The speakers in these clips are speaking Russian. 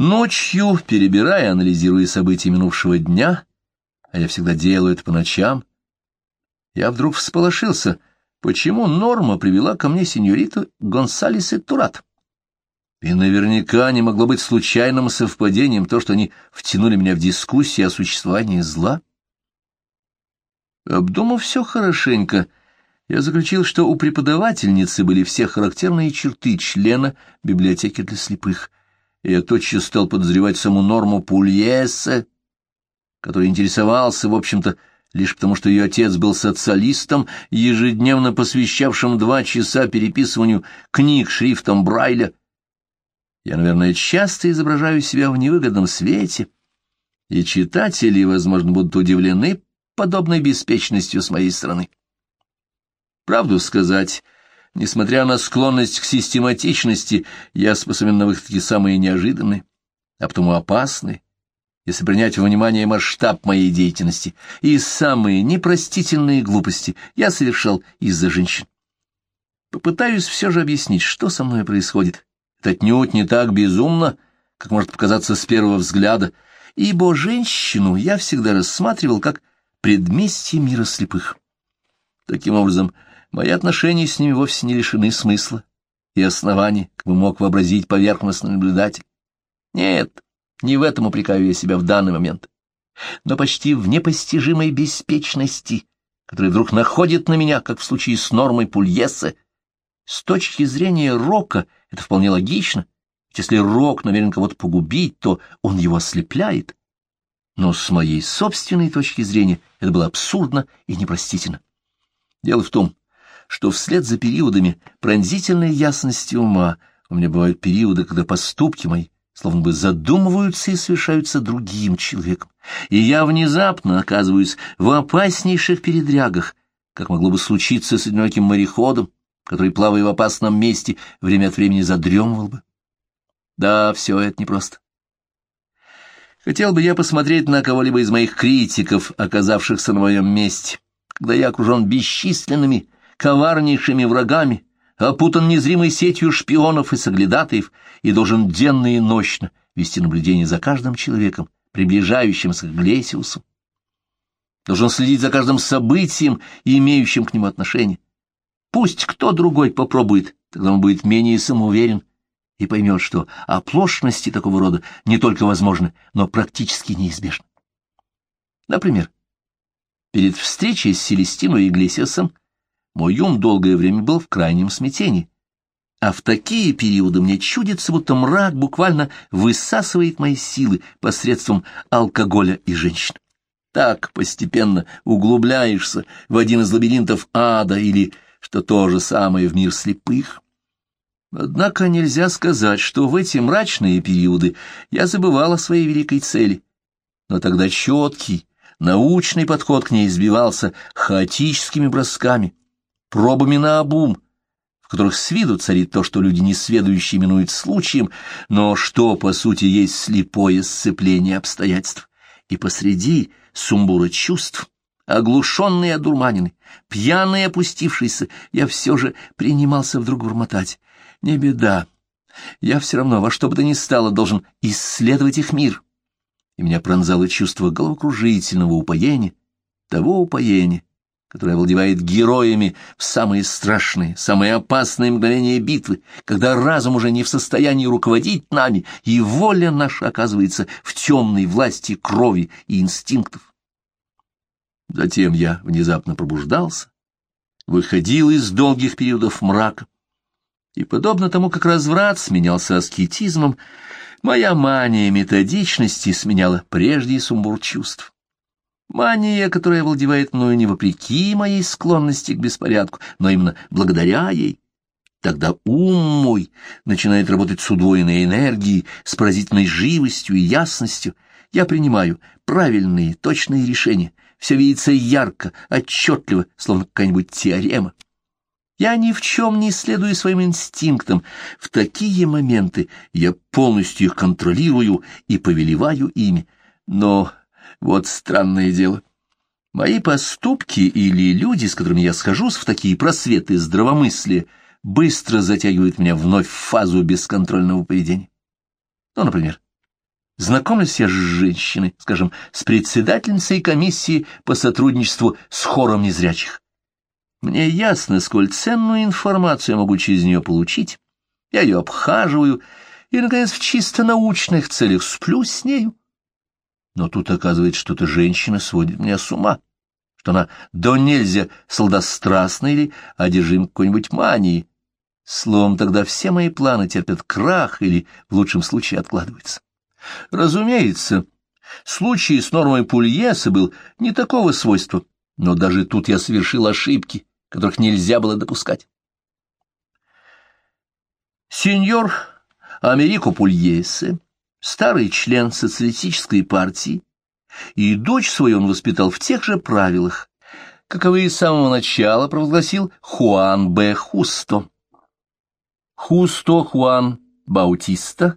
Ночью, перебирая и анализируя события минувшего дня, а я всегда делаю это по ночам, я вдруг всполошился, почему Норма привела ко мне сеньориту Гонсалес и Турат. И наверняка не могло быть случайным совпадением то, что они втянули меня в дискуссии о существовании зла. Обдумав все хорошенько, я заключил, что у преподавательницы были все характерные черты члена библиотеки для слепых, и я тотчас стал подозревать саму Норму Пульеса, который интересовался, в общем-то, лишь потому, что ее отец был социалистом, ежедневно посвящавшим два часа переписыванию книг шрифтом Брайля. Я, наверное, часто изображаю себя в невыгодном свете, и читатели, возможно, будут удивлены подобной беспечностью с моей стороны. Правду сказать, несмотря на склонность к систематичности, я способен на выходки самые неожиданные, а потому опасные, если принять во внимание масштаб моей деятельности, и самые непростительные глупости я совершал из-за женщин. Попытаюсь все же объяснить, что со мной происходит. Это отнюдь не так безумно, как может показаться с первого взгляда, ибо женщину я всегда рассматривал как предместье мира слепых. Таким образом, мои отношения с ними вовсе не лишены смысла и оснований, как бы мог вообразить поверхностный наблюдатель. Нет, не в этом упрекаю я себя в данный момент, но почти в непостижимой беспечности, которая вдруг находит на меня, как в случае с нормой Пульеса. С точки зрения Рока это вполне логично, если Рок намерен кого-то погубить, то он его ослепляет. Но с моей собственной точки зрения это было абсурдно и непростительно. Дело в том, что вслед за периодами пронзительной ясности ума у меня бывают периоды, когда поступки мои словно бы задумываются и совершаются другим человеком, и я внезапно оказываюсь в опаснейших передрягах, как могло бы случиться с одиноким мореходом, который, плавая в опасном месте, время от времени задремывал бы. Да, все это непросто. Хотел бы я посмотреть на кого-либо из моих критиков, оказавшихся на моем месте, когда я окружен бесчисленными, коварнейшими врагами, опутан незримой сетью шпионов и соглядатаев и должен денно и ночно вести наблюдение за каждым человеком, приближающимся к Глесиусу. Должен следить за каждым событием имеющим к нему отношение. Пусть кто другой попробует, тогда он будет менее самоуверен и поймет, что оплошности такого рода не только возможны, но практически неизбежны. Например, перед встречей с Селестиной Иглесиасом мой ум долгое время был в крайнем смятении. А в такие периоды мне чудится, будто мрак буквально высасывает мои силы посредством алкоголя и женщин. Так постепенно углубляешься в один из лабиринтов ада или, что то же самое, в мир слепых. Однако нельзя сказать, что в эти мрачные периоды я забывал о своей великой цели. Но тогда четкий, научный подход к ней избивался хаотическими бросками, пробами на обум, в которых с виду царит то, что люди несведущие именуют случаем, но что, по сути, есть слепое сцепление обстоятельств. И посреди сумбура чувств, оглушенный и одурманенный, пьяный и опустившийся, я все же принимался вдруг бормотать. Не беда, я все равно во что бы то ни стало должен исследовать их мир. И меня пронзало чувство головокружительного упоения, того упоения, которая овладевает героями в самые страшные, самые опасные мгновения битвы, когда разум уже не в состоянии руководить нами, и воля наша оказывается в темной власти крови и инстинктов. Затем я внезапно пробуждался, выходил из долгих периодов мрака, и, подобно тому, как разврат сменялся аскетизмом, моя мания методичности сменяла прежде сумбур чувств. Мания, которая овладевает мною не вопреки моей склонности к беспорядку, но именно благодаря ей. Тогда ум мой начинает работать с удвоенной энергией, с поразительной живостью и ясностью. Я принимаю правильные, точные решения. Все видится ярко, отчетливо, словно какая-нибудь теорема. Я ни в чем не следую своим инстинктам. В такие моменты я полностью их контролирую и повелеваю ими. Но вот странное дело. Мои поступки или люди, с которыми я схожусь в такие просветы здравомыслия, быстро затягивают меня вновь в фазу бесконтрольного поведения. Ну, например, Знакомлюсь я с женщиной, скажем, с председательницей комиссии по сотрудничеству с хором незрячих. Мне ясно, сколь ценную информацию я могу через нее получить. Я ее обхаживаю и, наконец, в чисто научных целях сплю с нею. Но тут оказывается, что эта женщина сводит меня с ума, что она до нельзя солдострастна или одержим какой-нибудь манией. Словом, тогда все мои планы терпят крах или, в лучшем случае, откладываются. Разумеется, случай с нормой Пульеса был не такого свойства, но даже тут я совершил ошибки, которых нельзя было допускать. Сеньор Америко Пульесе, старый член социалистической партии, и дочь свою он воспитал в тех же правилах, каковые с самого начала провозгласил Хуан Б. Хусто. Хусто Хуан Баутиста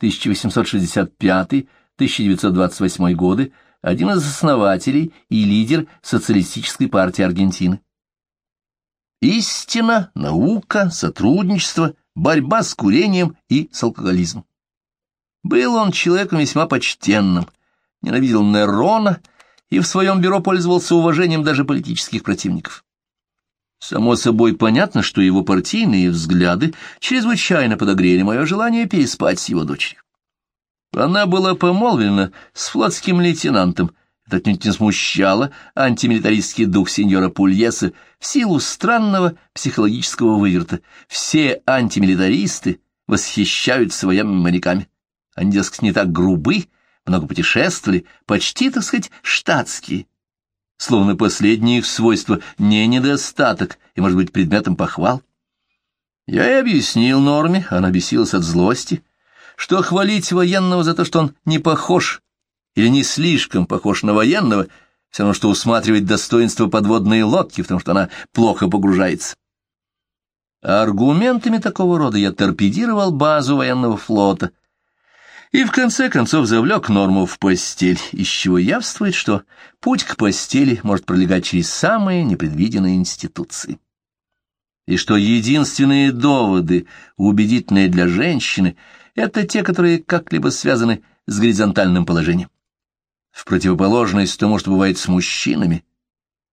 1865-1928 годы, один из основателей и лидер Социалистической партии Аргентины. Истина, наука, сотрудничество, борьба с курением и с алкоголизмом. Был он человеком весьма почтенным, ненавидел Нерона и в своем бюро пользовался уважением даже политических противников. Само собой понятно, что его партийные взгляды чрезвычайно подогрели мое желание переспать с его дочерью. Она была помолвлена с флотским лейтенантом. Это не смущало антимилитаристский дух сеньора Пульеса в силу странного психологического выверта. Все антимилитаристы восхищаются военными моряками. Они, дескать, не так грубы, много путешествовали, почти, так сказать, штатские словно последнее их свойство не недостаток и может быть предметом похвал. Я и объяснил Норме, она бесилась от злости, что хвалить военного за то, что он не похож или не слишком похож на военного, все равно, что усматривать достоинство подводной лодки, потому что она плохо погружается. Аргументами такого рода я торпедировал базу военного флота — и в конце концов завлек Норму в постель, из чего явствует, что путь к постели может пролегать через самые непредвиденные институции. И что единственные доводы, убедительные для женщины, это те, которые как-либо связаны с горизонтальным положением. В противоположность тому, что бывает с мужчинами,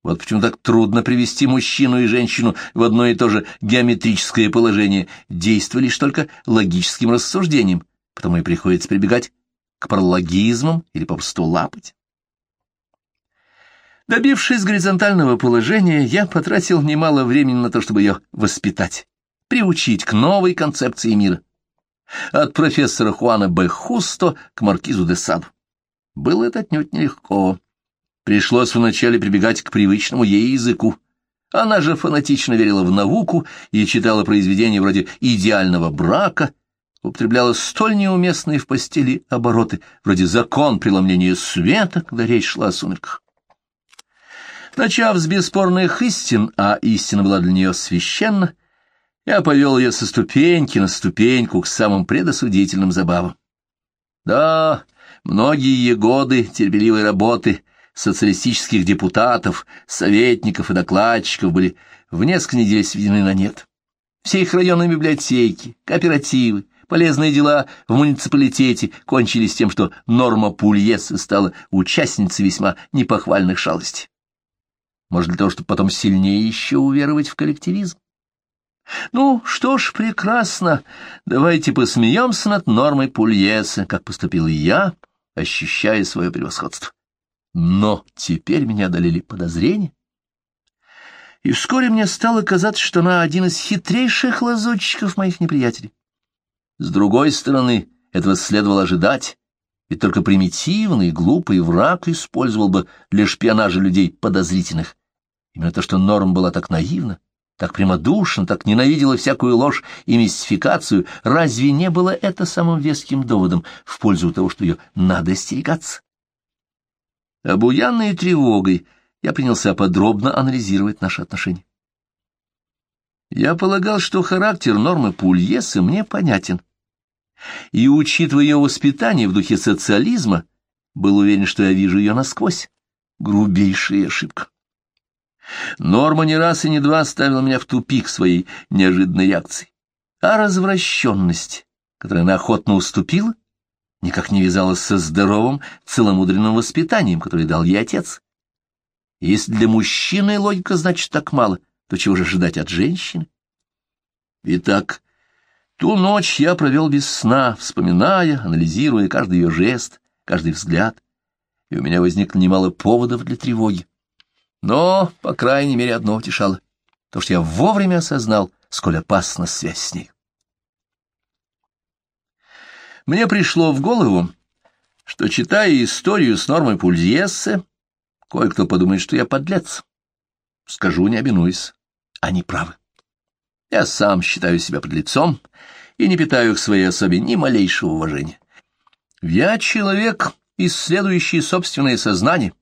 вот почему так трудно привести мужчину и женщину в одно и то же геометрическое положение, действуя лишь только логическим рассуждением – потому и приходится прибегать к паралогизмам или попросту лапать. Добившись горизонтального положения, я потратил немало времени на то, чтобы ее воспитать, приучить к новой концепции мира. От профессора Хуана Б. Хусто к маркизу де Саду. Было это отнюдь нелегко. Пришлось вначале прибегать к привычному ей языку. Она же фанатично верила в науку и читала произведения вроде «Идеального брака», употребляла столь неуместные в постели обороты, вроде закон преломления света, когда речь шла о сумерках. Начав с бесспорных истин, а истина была для нее священна, я повел ее со ступеньки на ступеньку к самым предосудительным забавам. Да, многие годы терпеливой работы социалистических депутатов, советников и докладчиков были в несколько недель сведены на нет. Все их районные библиотеки, кооперативы, Полезные дела в муниципалитете кончились тем, что Норма Пульеса стала участницей весьма непохвальных шалостей. Может, для того, чтобы потом сильнее еще уверовать в коллективизм? Ну, что ж, прекрасно. Давайте посмеемся над нормой Пульеса, как поступил я, ощущая свое превосходство. Но теперь меня одолели подозрения. И вскоре мне стало казаться, что она один из хитрейших лазутчиков моих неприятелей. С другой стороны, этого следовало ожидать, ведь только примитивный, глупый враг использовал бы для шпионажа людей подозрительных. Именно то, что Норм была так наивна, так прямодушна, так ненавидела всякую ложь и мистификацию, разве не было это самым веским доводом в пользу того, что ее надо остерегаться? Обуянной тревогой я принялся подробно анализировать наши отношения. Я полагал, что характер нормы Пульеса мне понятен. И, учитывая ее воспитание в духе социализма, был уверен, что я вижу ее насквозь. Грубейшая ошибка. Норма не раз и не два ставила меня в тупик своей неожиданной реакцией. А развращенность, которой она охотно уступила, никак не вязалось со здоровым, целомудренным воспитанием, которое дал ей отец. если для мужчины логика значит так мало, то чего же ожидать от женщины? Итак, ту ночь я провел без сна, вспоминая, анализируя каждый ее жест, каждый взгляд, и у меня возникло немало поводов для тревоги. Но, по крайней мере, одно утешало — то, что я вовремя осознал, сколь опасна связь с ней. Мне пришло в голову, что, читая историю с Нормой Пульзьессе, кое-кто подумает, что я подлец. Скажу, не обинуясь, они правы. Я сам считаю себя подлецом и не питаю к своей особе ни малейшего уважения. Я человек, исследующий собственное сознание.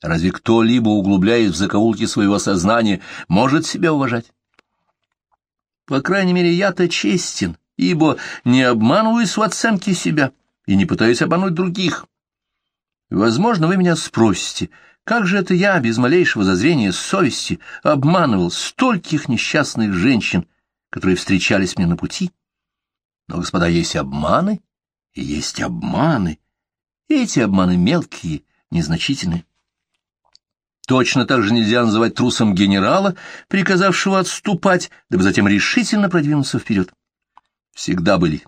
Разве кто-либо, углубляясь в закоулки своего сознания, может себя уважать? По крайней мере, я-то честен, ибо не обманываюсь в оценке себя и не пытаюсь обмануть других. Возможно, вы меня спросите, как же это я, без малейшего зазрения совести, обманывал стольких несчастных женщин, которые встречались мне на пути? Но, господа, есть обманы, и есть обманы. И эти обманы мелкие, незначительные. Точно так же нельзя называть трусом генерала, приказавшего отступать, дабы затем решительно продвинуться вперед. Всегда были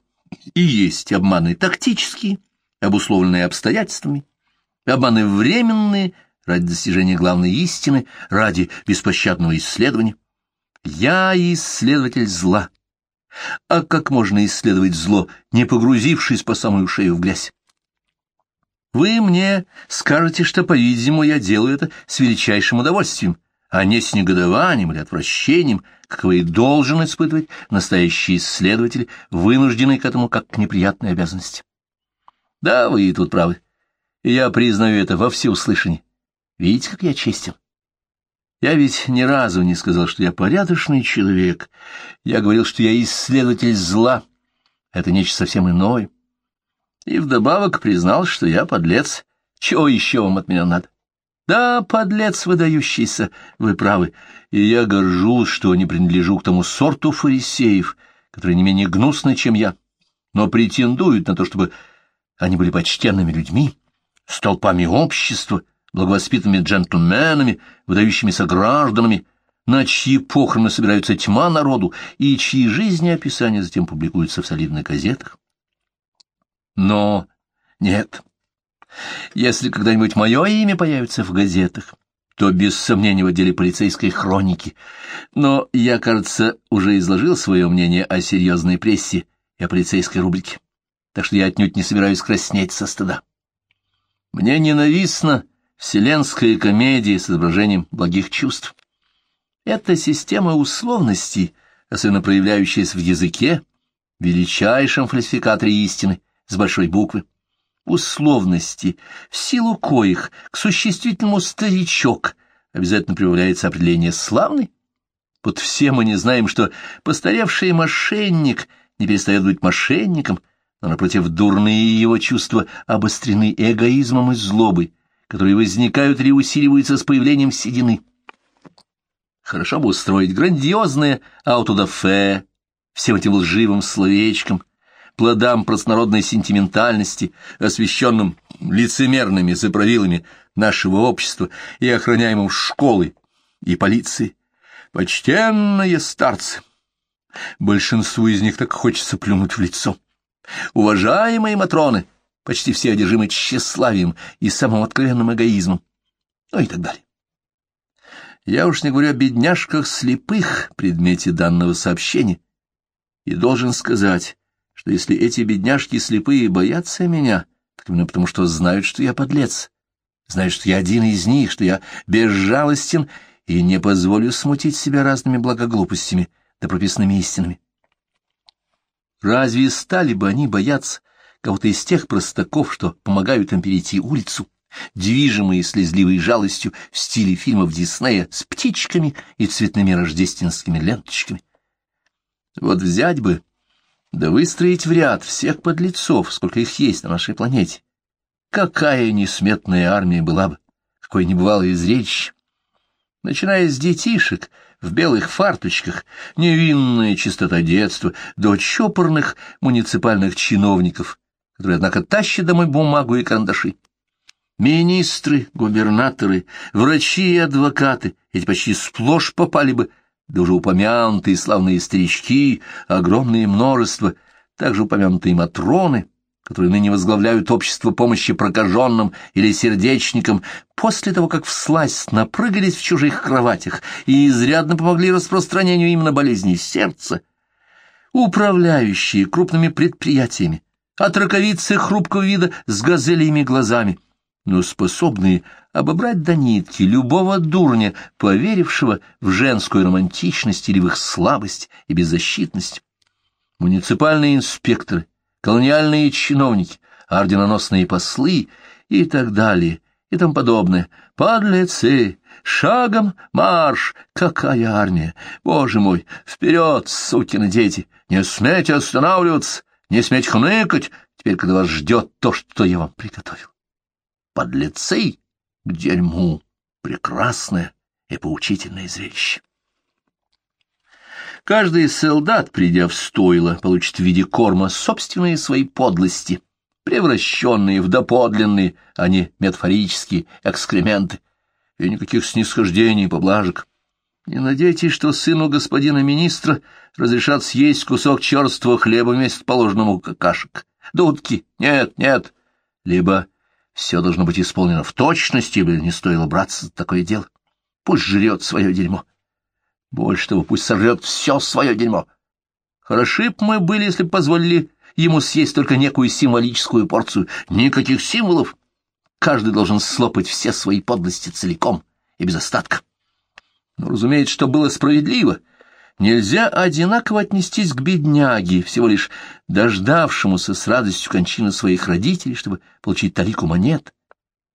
и есть обманы тактические, обусловленные обстоятельствами, обманы временные, ради достижения главной истины, ради беспощадного исследования. Я исследователь зла. А как можно исследовать зло, не погрузившись по самую шею в грязь? Вы мне скажете, что, по-видимому, я делаю это с величайшим удовольствием, а не с негодованием или отвращением, каково и должен испытывать настоящий исследователь, вынужденный к этому как к неприятной обязанности. Да, вы и тут правы. Я признаю это во всеуслышании. Видите, как я честен? Я ведь ни разу не сказал, что я порядочный человек. Я говорил, что я исследователь зла. Это нечто совсем иное и вдобавок признал, что я подлец. Чего еще вам от меня надо? Да, подлец выдающийся, вы правы, и я горжусь, что не принадлежу к тому сорту фарисеев, которые не менее гнусны, чем я, но претендуют на то, чтобы они были почтенными людьми, столпами общества, благовоспитанными джентльменами, выдающимися гражданами, на чьи похороны собираются тьма народу и чьи жизнеописания затем публикуются в солидных газетах. Но нет. Если когда-нибудь мое имя появится в газетах, то без сомнения в отделе полицейской хроники. Но я, кажется, уже изложил свое мнение о серьезной прессе и о полицейской рубрике, так что я отнюдь не собираюсь краснеть со стыда. Мне ненавистна вселенская комедия с изображением благих чувств. Это система условностей, особенно проявляющаяся в языке, величайшем фальсификаторе истины, с большой буквы, условности, в силу коих к существительному «старичок» обязательно прибавляется определение «славный». Вот все мы не знаем, что постаревший мошенник не перестает быть мошенником, но, напротив, дурные его чувства обострены эгоизмом и злобой, которые возникают или усиливаются с появлением седины. Хорошо бы устроить грандиозное аутодафе всем этим лживым словечком, плодам простонародной сентиментальности, освещенным лицемерными заправилами нашего общества и охраняемым школой и полицией. Почтенные старцы! Большинству из них так хочется плюнуть в лицо. Уважаемые матроны, почти все одержимы тщеславием и самым откровенным эгоизмом, ну и так далее. Я уж не говорю о бедняжках слепых, предмете данного сообщения, и должен сказать, что если эти бедняжки слепые боятся меня, так именно потому, что знают, что я подлец, знают, что я один из них, что я безжалостен и не позволю смутить себя разными благоглупостями да прописными истинами. Разве стали бы они бояться кого-то из тех простаков, что помогают им перейти улицу, движимые слезливой жалостью в стиле фильмов Диснея с птичками и цветными рождественскими ленточками? Вот взять бы да выстроить в ряд всех подлецов, сколько их есть на нашей планете. Какая несметная армия была бы, какое небывалое зрелище! Начиная с детишек в белых фарточках, невинная чистота детства, до чопорных муниципальных чиновников, который, однако, тащит домой бумагу и карандаши. Министры, губернаторы, врачи и адвокаты, эти почти сплошь попали бы, да уже упомянутые славные старички, огромное множество, также упомянутые матроны, которые ныне возглавляют общество помощи прокаженным или сердечникам, после того, как всласть напрыгались в чужих кроватях и изрядно помогли распространению именно болезней сердца, управляющие крупными предприятиями, от раковицы хрупкого вида с газелиями глазами, но способные обобрать до нитки любого дурня, поверившего в женскую романтичность или в их слабость и беззащитность. Муниципальные инспекторы, колониальные чиновники, орденоносные послы и так далее, и тому подобное. Подлецы! Шагом марш! Какая армия! Боже мой! Вперед, сукины дети! Не смейте останавливаться! Не сметь хныкать, теперь, когда вас ждет то, что я вам приготовил. Подлецы к дерьму прекрасное и поучительное зрелище. Каждый солдат, придя в стойло, получит в виде корма собственные свои подлости, превращенные в доподлинные, а не метафорические экскременты, и никаких снисхождений поблажек. Не надейтесь, что сыну господина министра разрешат съесть кусок черствого хлеба вместо положенному какашек. Дудки, нет, нет. Либо все должно быть исполнено в точности, либо не стоило браться за такое дело. Пусть жрет свое дерьмо. Больше того, пусть сожрет все свое дерьмо. Хороши б мы были, если бы позволили ему съесть только некую символическую порцию. Никаких символов. Каждый должен слопать все свои подлости целиком и без остатка. Но, разумеется, что было справедливо. Нельзя одинаково отнестись к бедняге, всего лишь дождавшемуся с радостью кончины своих родителей, чтобы получить талику монет,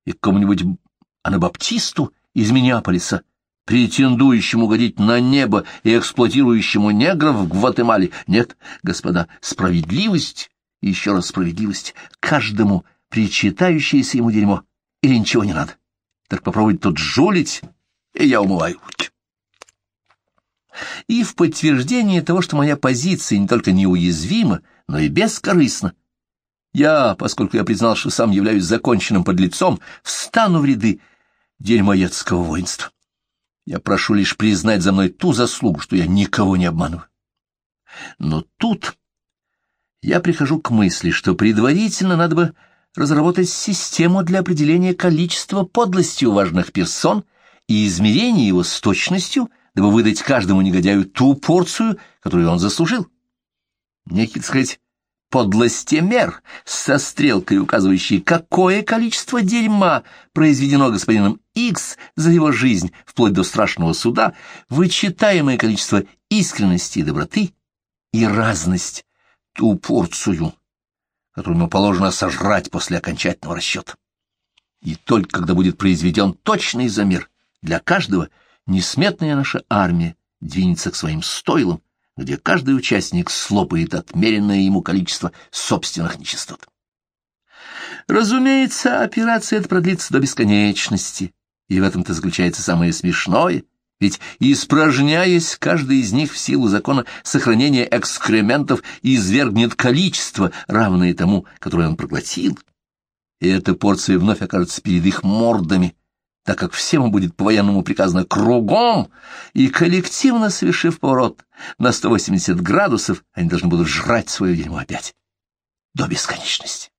и к какому-нибудь анабаптисту из Миннеаполиса, претендующему угодить на небо и эксплуатирующему негров в Гватемале. Нет, господа, справедливость, еще раз справедливость, каждому причитающееся ему дерьмо, или ничего не надо. Так попробуйте тут жулить, и я умываю руки. И в подтверждение того, что моя позиция не только неуязвима, но и бескорыстна, я, поскольку я признал, что сам являюсь законченным подлецом, встану в ряды дерьмоедского воинства. Я прошу лишь признать за мной ту заслугу, что я никого не обманываю. Но тут я прихожу к мысли, что предварительно надо бы разработать систему для определения количества подлости у важных персон и измерения его с точностью, дабы выдать каждому негодяю ту порцию, которую он заслужил. Некий, так сказать, подлостемер со стрелкой, указывающей, какое количество дерьма произведено господином Икс за его жизнь, вплоть до страшного суда, вычитаемое количество искренности и доброты и разность, ту порцию, которую ему положено сожрать после окончательного расчета. И только когда будет произведен точный замер для каждого, несметная наша армия двинется к своим стойлам, где каждый участник слопает отмеренное ему количество собственных нечистот. Разумеется, операция эта продлится до бесконечности, и в этом-то заключается самое смешное, ведь, испражняясь, каждый из них в силу закона сохранения экскрементов извергнет количество, равное тому, которое он проглотил, и эта порция вновь окажется перед их мордами, так как всем будет по-военному приказано кругом, и коллективно совершив поворот на 180 градусов, они должны будут жрать свое дерьмо опять до бесконечности.